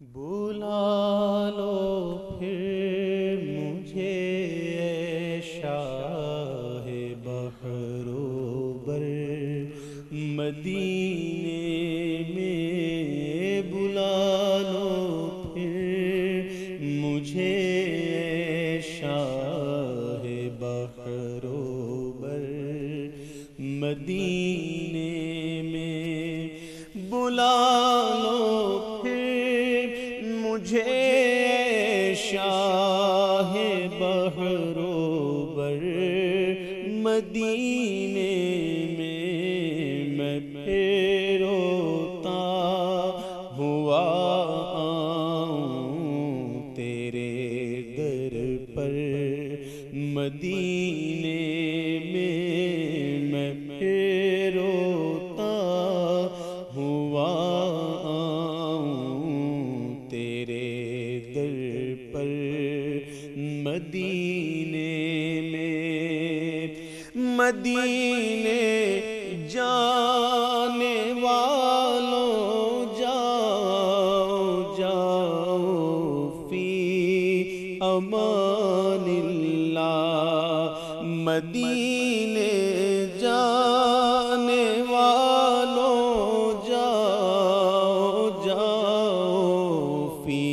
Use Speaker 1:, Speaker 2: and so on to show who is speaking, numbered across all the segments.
Speaker 1: بلا لو پھر مجھے اے شاہ بحرو بر۔ مدینے میں بلا لو پھر مجھے اے شاہ بحرو بر۔ مدینے مجھے شاہ بحرو بر مدینے میں میں پھر روتا ہوا آؤں تیرے در پر مدینے مدینے جانے والوں، جاؤ جاؤ فی امان اللہ۔ مدینے جانے والوں، جاؤ جاؤ فی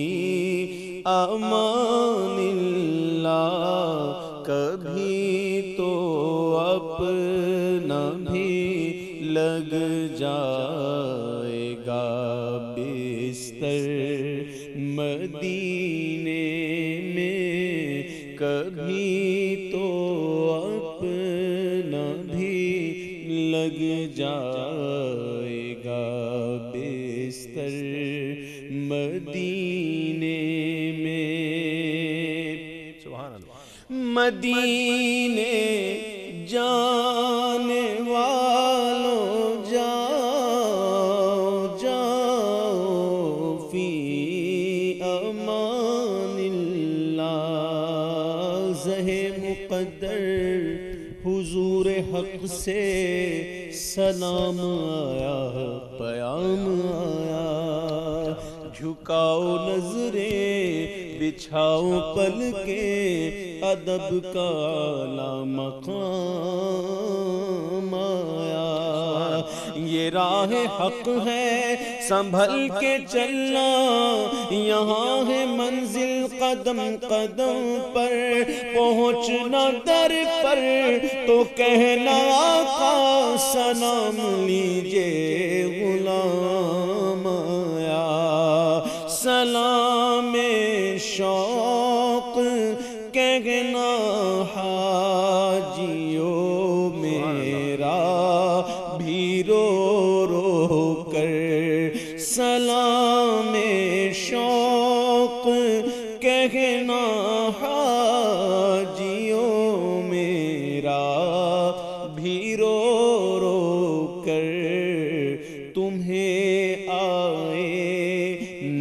Speaker 1: امان مدینے میں کبھی تو اپنا بھی لگ جائے گا بستر مدینے میں۔ مدینے جانے حق سے سلام آیا پیام آیا۔ جھکاؤ نظریں، بچھاؤ پل کے ادب کا اعلی مقام آیا۔ یہ راہ حق ہے سنبھل کے چلنا، یہاں ہے منزل قدم قدم پر۔ پہنچنا در پر تو کہنا، آقا سلام لیجے غلام۔ سلام شوق کہنا حاجیو میرا بھی رو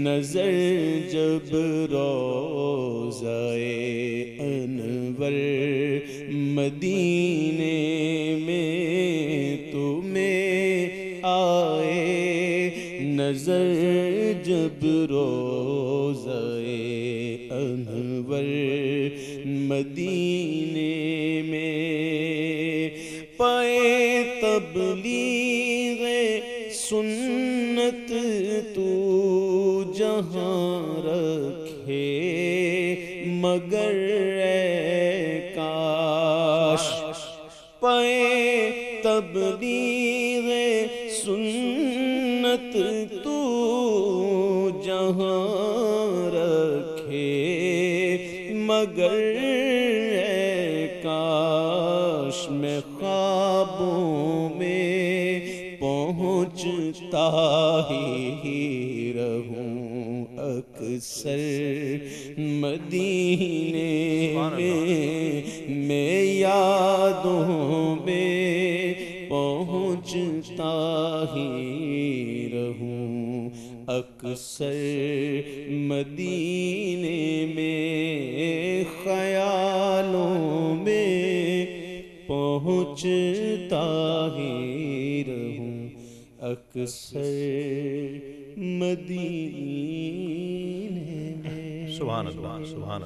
Speaker 1: نظر جب روزائے انور مدینے میں تمہیں آئے، نظر جب روزائے انور مدینے میں پائے تبلیغ سنت تو جہاں رکھے مگر کاش پائے تبلیغ سنت تو جہاں رکھے مگر کاش میں خوابوں پہنچتا ہی رہوں اکثر مدینے میں میں یادوں میں پہنچتا ہی رہوں اکثر مدینے میں خیالوں میں پہنچتا ہی رہوں اکثر مدینے میں۔
Speaker 2: سبحان اللہ سبحان